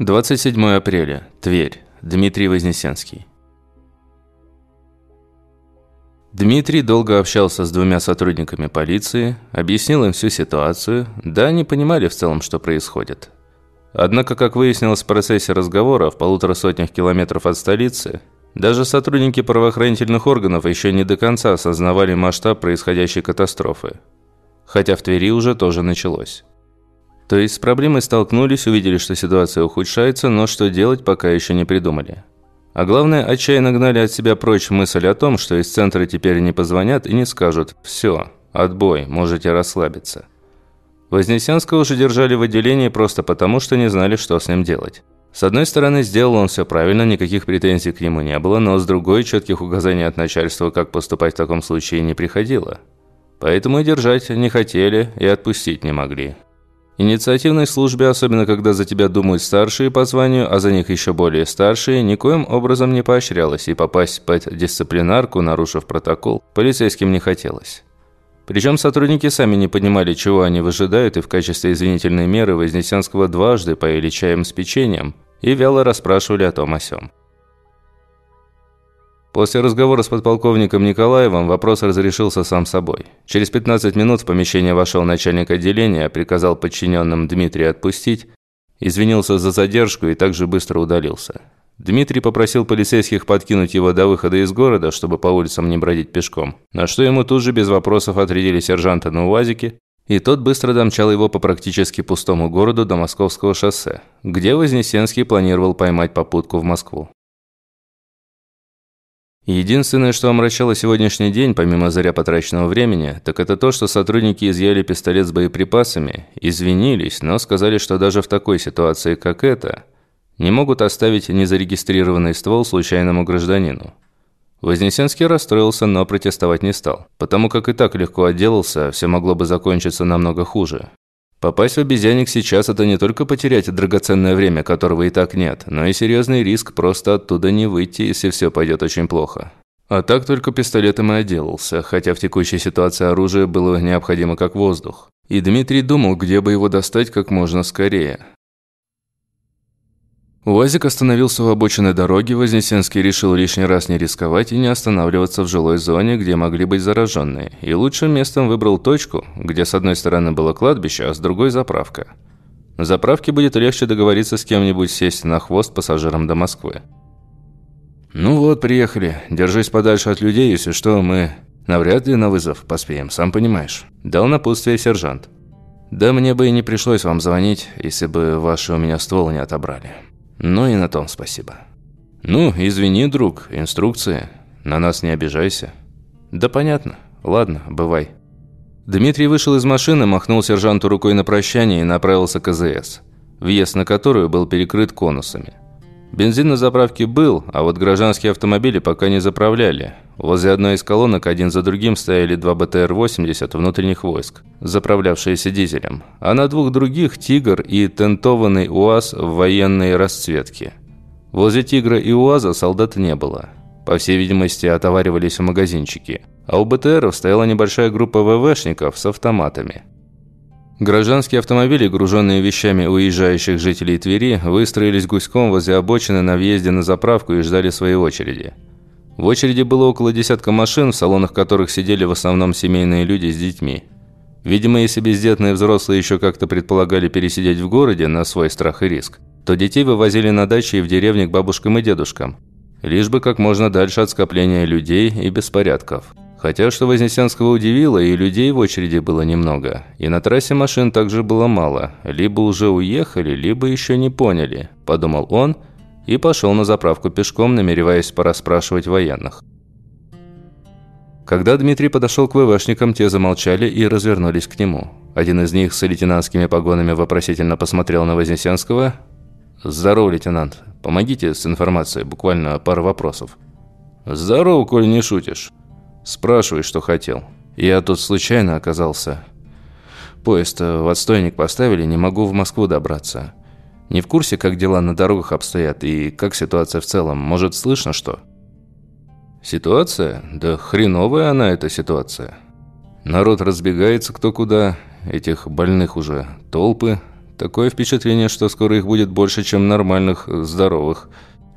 27 апреля. Тверь. Дмитрий Вознесенский. Дмитрий долго общался с двумя сотрудниками полиции, объяснил им всю ситуацию, да они понимали в целом, что происходит. Однако, как выяснилось в процессе разговора, в полутора сотнях километров от столицы, даже сотрудники правоохранительных органов еще не до конца осознавали масштаб происходящей катастрофы. Хотя в Твери уже тоже началось. То есть с проблемой столкнулись, увидели, что ситуация ухудшается, но что делать пока еще не придумали. А главное, отчаянно гнали от себя прочь мысль о том, что из центра теперь не позвонят и не скажут «все, отбой, можете расслабиться». Вознесенского уже держали в отделении просто потому, что не знали, что с ним делать. С одной стороны, сделал он все правильно, никаких претензий к нему не было, но с другой, четких указаний от начальства, как поступать в таком случае, не приходило. Поэтому и держать не хотели, и отпустить не могли. Инициативной службе, особенно когда за тебя думают старшие по званию, а за них еще более старшие, никоим образом не поощрялось, и попасть под дисциплинарку, нарушив протокол, полицейским не хотелось. Причем сотрудники сами не понимали, чего они выжидают, и в качестве извинительной меры Вознесенского дважды поели чаем с печеньем и вяло расспрашивали о том о сём. После разговора с подполковником Николаевым вопрос разрешился сам собой. Через 15 минут в помещение вошел начальник отделения, приказал подчиненным Дмитрия отпустить, извинился за задержку и также быстро удалился. Дмитрий попросил полицейских подкинуть его до выхода из города, чтобы по улицам не бродить пешком, на что ему тут же без вопросов отрядили сержанта на УАЗике, и тот быстро домчал его по практически пустому городу до Московского шоссе, где Вознесенский планировал поймать попутку в Москву. Единственное, что омрачало сегодняшний день, помимо заря потраченного времени, так это то, что сотрудники изъяли пистолет с боеприпасами, извинились, но сказали, что даже в такой ситуации, как эта, не могут оставить незарегистрированный ствол случайному гражданину. Вознесенский расстроился, но протестовать не стал, потому как и так легко отделался, все могло бы закончиться намного хуже. Попасть в обезьянник сейчас – это не только потерять драгоценное время, которого и так нет, но и серьезный риск просто оттуда не выйти, если все пойдет очень плохо. А так только пистолетом и отделался, хотя в текущей ситуации оружие было необходимо как воздух. И Дмитрий думал, где бы его достать как можно скорее. УАЗик остановился у обочины дороги, Вознесенский решил лишний раз не рисковать и не останавливаться в жилой зоне, где могли быть зараженные, и лучшим местом выбрал точку, где с одной стороны было кладбище, а с другой – заправка. На заправке будет легче договориться с кем-нибудь сесть на хвост пассажирам до Москвы. «Ну вот, приехали. Держись подальше от людей, если что, мы навряд ли на вызов поспеем, сам понимаешь», – дал напутствие сержант. «Да мне бы и не пришлось вам звонить, если бы ваши у меня ствол не отобрали». Ну и на том спасибо. Ну, извини, друг, инструкции. На нас не обижайся. Да понятно. Ладно, бывай. Дмитрий вышел из машины, махнул сержанту рукой на прощание и направился к АЗС, въезд на которую был перекрыт конусами. Бензин на заправке был, а вот гражданские автомобили пока не заправляли. Возле одной из колонок один за другим стояли два БТР-80 внутренних войск, заправлявшиеся дизелем, а на двух других «Тигр» и тентованный УАЗ в военной расцветке. Возле «Тигра» и УАЗа солдат не было. По всей видимости, отоваривались в магазинчики. А у БТРов стояла небольшая группа ВВшников с автоматами. Гражданские автомобили, груженные вещами уезжающих жителей Твери, выстроились гуськом возле обочины на въезде на заправку и ждали своей очереди. В очереди было около десятка машин, в салонах которых сидели в основном семейные люди с детьми. Видимо, если бездетные взрослые еще как-то предполагали пересидеть в городе на свой страх и риск, то детей вывозили на дачи и в деревне к бабушкам и дедушкам. Лишь бы как можно дальше от скопления людей и беспорядков. Хотя, что Вознесенского удивило, и людей в очереди было немного. И на трассе машин также было мало. Либо уже уехали, либо еще не поняли, подумал он – и пошел на заправку пешком, намереваясь порасспрашивать военных. Когда Дмитрий подошел к ВВшникам, те замолчали и развернулись к нему. Один из них с лейтенантскими погонами вопросительно посмотрел на Вознесенского. «Здорово, лейтенант. Помогите с информацией, буквально пару вопросов». «Здорово, коль не шутишь. Спрашивай, что хотел. Я тут случайно оказался. Поезд в отстойник поставили, не могу в Москву добраться. Не в курсе, как дела на дорогах обстоят и как ситуация в целом. Может, слышно что? Ситуация? Да хреновая она, эта ситуация. Народ разбегается кто куда, этих больных уже толпы. Такое впечатление, что скоро их будет больше, чем нормальных, здоровых.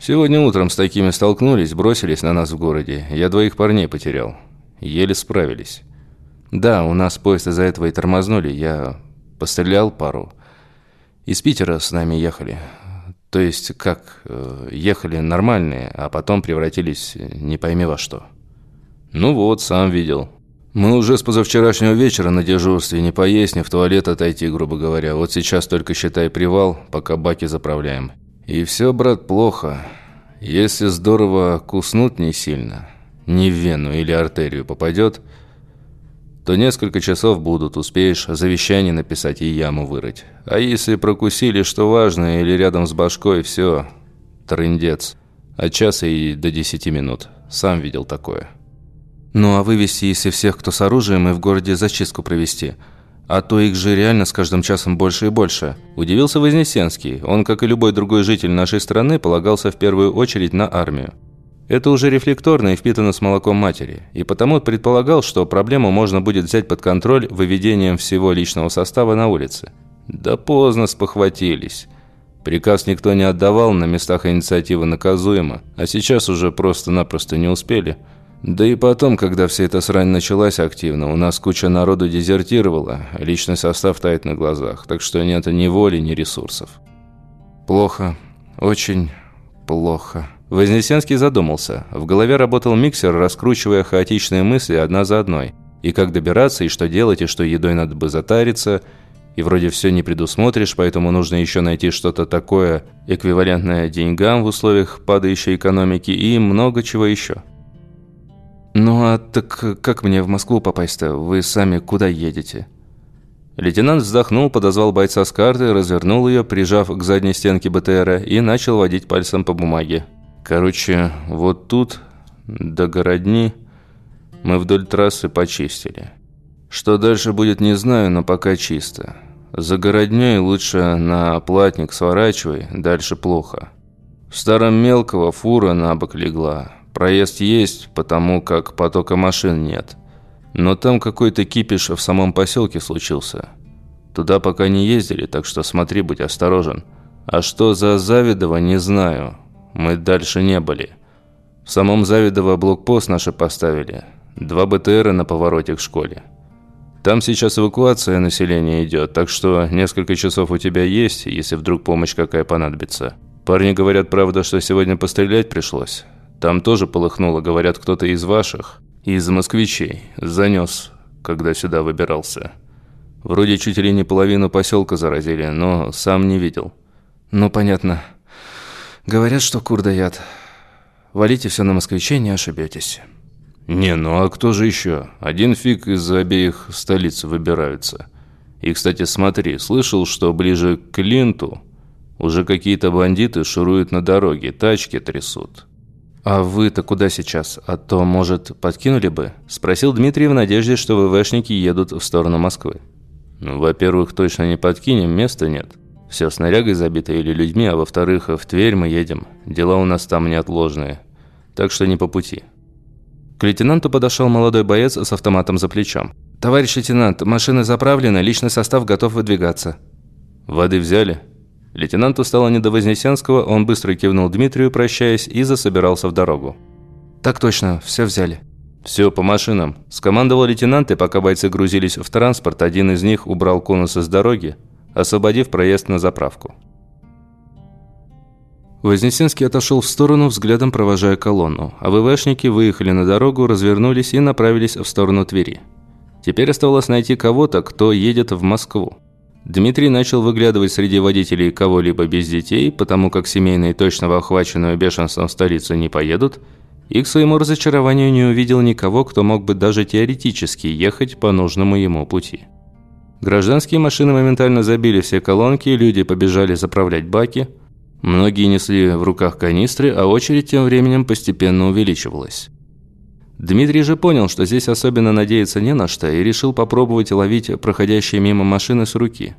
Сегодня утром с такими столкнулись, бросились на нас в городе. Я двоих парней потерял. Еле справились. Да, у нас поезд из-за этого и тормознули. Я пострелял пару. Из Питера с нами ехали. То есть, как, э, ехали нормальные, а потом превратились не пойми во что. Ну вот, сам видел. Мы уже с позавчерашнего вечера на дежурстве, не поесть, не в туалет отойти, грубо говоря. Вот сейчас только считай привал, пока баки заправляем. И все, брат, плохо. Если здорово куснут не сильно, не в вену или артерию попадет, то несколько часов будут, успеешь завещание написать и яму вырыть. А если прокусили, что важно, или рядом с башкой, все, трындец. От часа и до десяти минут. Сам видел такое. Ну а вывести, если всех, кто с оружием, и в городе зачистку провести. А то их же реально с каждым часом больше и больше. Удивился Вознесенский. Он, как и любой другой житель нашей страны, полагался в первую очередь на армию. Это уже рефлекторно и впитано с молоком матери, и потому предполагал, что проблему можно будет взять под контроль выведением всего личного состава на улице. Да поздно спохватились. Приказ никто не отдавал, на местах инициатива наказуема, а сейчас уже просто-напросто не успели. Да и потом, когда вся эта срань началась активно, у нас куча народу дезертировала, личный состав тает на глазах, так что нет ни воли, ни ресурсов. Плохо, очень плохо. Вознесенский задумался. В голове работал миксер, раскручивая хаотичные мысли одна за одной. И как добираться, и что делать, и что едой надо бы затариться. И вроде все не предусмотришь, поэтому нужно еще найти что-то такое, эквивалентное деньгам в условиях падающей экономики и много чего еще. «Ну а так как мне в Москву попасть-то? Вы сами куда едете?» Лейтенант вздохнул, подозвал бойца с карты, развернул ее, прижав к задней стенке БТРа и начал водить пальцем по бумаге. Короче, вот тут, до городни, мы вдоль трассы почистили. Что дальше будет, не знаю, но пока чисто. За городней лучше на платник сворачивай, дальше плохо. В старом мелкого фура на бок легла. Проезд есть, потому как потока машин нет. Но там какой-то кипиш в самом поселке случился. Туда пока не ездили, так что смотри, будь осторожен. А что за Завидово, не знаю. Мы дальше не были. В самом Завидово блокпост наши поставили. Два БТРа на повороте к школе. Там сейчас эвакуация населения идет, так что несколько часов у тебя есть, если вдруг помощь какая понадобится. Парни говорят, правда, что сегодня пострелять пришлось. Там тоже полыхнуло, говорят, кто-то из ваших, из москвичей, занес, когда сюда выбирался. Вроде чуть ли не половину поселка заразили, но сам не видел. Ну, понятно. Говорят, что кур дает. Валите все на москвичей, не ошибетесь. Не, ну а кто же еще? Один фиг из обеих столиц выбираются. И, кстати, смотри, слышал, что ближе к Линту уже какие-то бандиты шуруют на дороге, тачки трясут. «А вы-то куда сейчас? А то, может, подкинули бы?» – спросил Дмитрий в надежде, что ВВшники едут в сторону Москвы. «Ну, во-первых, точно не подкинем, места нет. Все снарягой забито или людьми, а во-вторых, в Тверь мы едем. Дела у нас там неотложные. Так что не по пути. К лейтенанту подошел молодой боец с автоматом за плечом. «Товарищ лейтенант, машины заправлены, личный состав готов выдвигаться». «Воды взяли?» Лейтенанту стало не до Вознесенского, он быстро кивнул Дмитрию, прощаясь, и засобирался в дорогу. «Так точно, все взяли». «Все, по машинам», – скомандовал лейтенант, и пока бойцы грузились в транспорт, один из них убрал конусы с дороги, освободив проезд на заправку. Вознесенский отошел в сторону, взглядом провожая колонну, а ВВшники выехали на дорогу, развернулись и направились в сторону Твери. Теперь оставалось найти кого-то, кто едет в Москву. Дмитрий начал выглядывать среди водителей кого-либо без детей, потому как семейные точно охваченную бешенством столицу не поедут, и к своему разочарованию не увидел никого, кто мог бы даже теоретически ехать по нужному ему пути. Гражданские машины моментально забили все колонки, люди побежали заправлять баки. Многие несли в руках канистры, а очередь тем временем постепенно увеличивалась. Дмитрий же понял, что здесь особенно надеяться не на что, и решил попробовать ловить проходящие мимо машины с руки.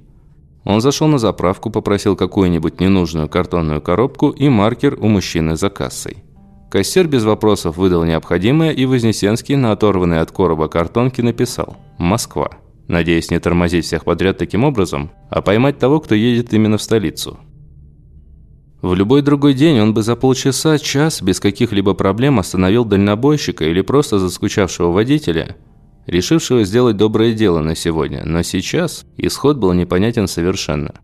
Он зашел на заправку, попросил какую-нибудь ненужную картонную коробку и маркер у мужчины за кассой. Кассир без вопросов выдал необходимое, и Вознесенский на оторванной от короба картонке написал «Москва». надеясь не тормозить всех подряд таким образом, а поймать того, кто едет именно в столицу. В любой другой день он бы за полчаса, час, без каких-либо проблем остановил дальнобойщика или просто заскучавшего водителя, решившего сделать доброе дело на сегодня, но сейчас исход был непонятен совершенно.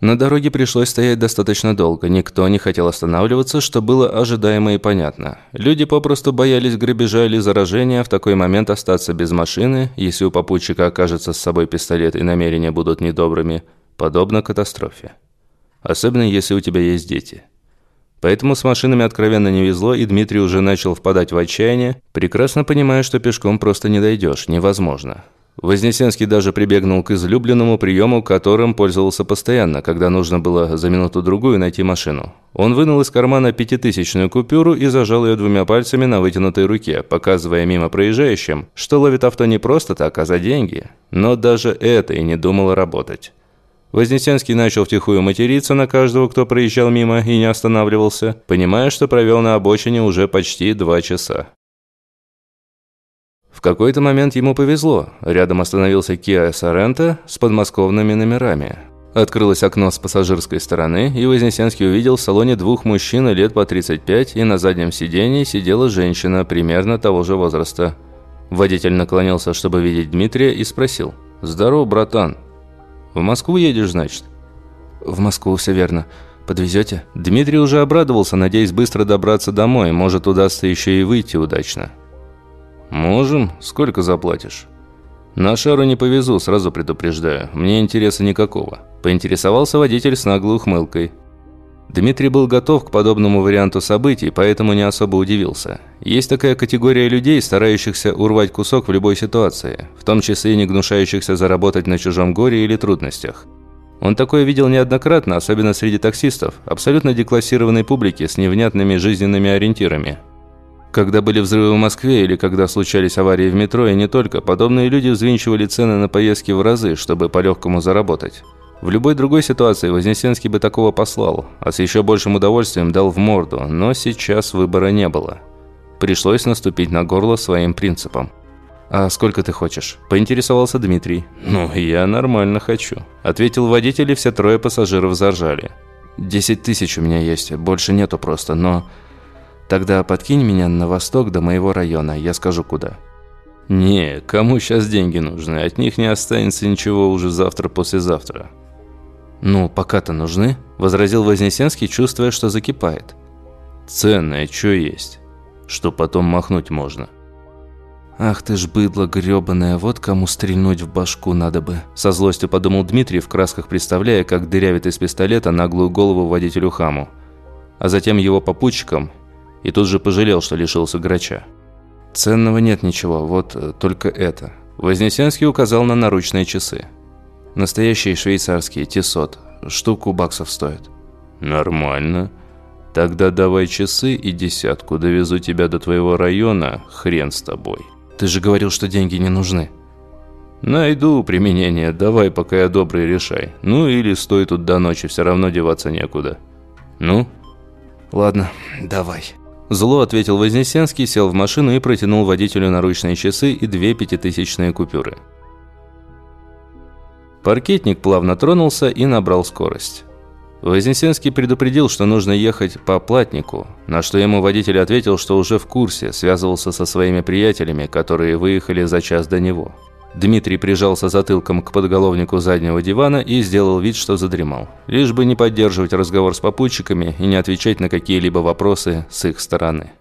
На дороге пришлось стоять достаточно долго, никто не хотел останавливаться, что было ожидаемо и понятно. Люди попросту боялись грабежа или заражения, в такой момент остаться без машины, если у попутчика окажется с собой пистолет и намерения будут недобрыми, подобно катастрофе. Особенно если у тебя есть дети. Поэтому с машинами откровенно не везло, и Дмитрий уже начал впадать в отчаяние, прекрасно понимая, что пешком просто не дойдешь, невозможно. Вознесенский даже прибегнул к излюбленному приему, которым пользовался постоянно, когда нужно было за минуту-другую найти машину. Он вынул из кармана пятитысячную купюру и зажал ее двумя пальцами на вытянутой руке, показывая мимо проезжающим, что ловит авто не просто так, а за деньги. Но даже это и не думало работать. Вознесенский начал втихую материться на каждого, кто проезжал мимо и не останавливался, понимая, что провел на обочине уже почти два часа. В какой-то момент ему повезло. Рядом остановился Kia Sorento с подмосковными номерами. Открылось окно с пассажирской стороны, и Вознесенский увидел в салоне двух мужчин лет по 35, и на заднем сидении сидела женщина примерно того же возраста. Водитель наклонился, чтобы видеть Дмитрия, и спросил. «Здорово, братан. В Москву едешь, значит?» «В Москву, все верно. Подвезете?» Дмитрий уже обрадовался, надеясь быстро добраться домой. Может, удастся еще и выйти удачно. «Можем. Сколько заплатишь?» «На шару не повезу, сразу предупреждаю. Мне интереса никакого». Поинтересовался водитель с наглой ухмылкой. Дмитрий был готов к подобному варианту событий, поэтому не особо удивился. Есть такая категория людей, старающихся урвать кусок в любой ситуации, в том числе и не гнушающихся заработать на чужом горе или трудностях. Он такое видел неоднократно, особенно среди таксистов, абсолютно деклассированной публики с невнятными жизненными ориентирами – когда были взрывы в Москве или когда случались аварии в метро, и не только, подобные люди взвинчивали цены на поездки в разы, чтобы по-легкому заработать. В любой другой ситуации Вознесенский бы такого послал, а с еще большим удовольствием дал в морду, но сейчас выбора не было. Пришлось наступить на горло своим принципам. «А сколько ты хочешь?» – поинтересовался Дмитрий. «Ну, я нормально хочу», – ответил водитель, и все трое пассажиров заржали. «Десять тысяч у меня есть, больше нету просто, но...» Тогда подкинь меня на восток до моего района, я скажу куда». «Не, кому сейчас деньги нужны? От них не останется ничего уже завтра-послезавтра». «Ну, пока-то нужны», – возразил Вознесенский, чувствуя, что закипает. «Ценное, что есть, что потом махнуть можно». «Ах ты ж быдло грёбаное, вот кому стрельнуть в башку надо бы», – со злостью подумал Дмитрий, в красках представляя, как дырявит из пистолета наглую голову водителю хаму, а затем его попутчикам и тут же пожалел, что лишился грача. «Ценного нет ничего, вот только это». Вознесенский указал на наручные часы. «Настоящие швейцарские, Тесот. Штуку баксов стоят». «Нормально. Тогда давай часы и десятку. Довезу тебя до твоего района, хрен с тобой». «Ты же говорил, что деньги не нужны». «Найду применение. Давай, пока я добрый, решай. Ну или стой тут до ночи, все равно деваться некуда». «Ну?» «Ладно, давай». Зло ответил Вознесенский, сел в машину и протянул водителю наручные часы и две пятитысячные купюры. Паркетник плавно тронулся и набрал скорость. Вознесенский предупредил, что нужно ехать по платнику, на что ему водитель ответил, что уже в курсе, связывался со своими приятелями, которые выехали за час до него. Дмитрий прижался затылком к подголовнику заднего дивана и сделал вид, что задремал. Лишь бы не поддерживать разговор с попутчиками и не отвечать на какие-либо вопросы с их стороны.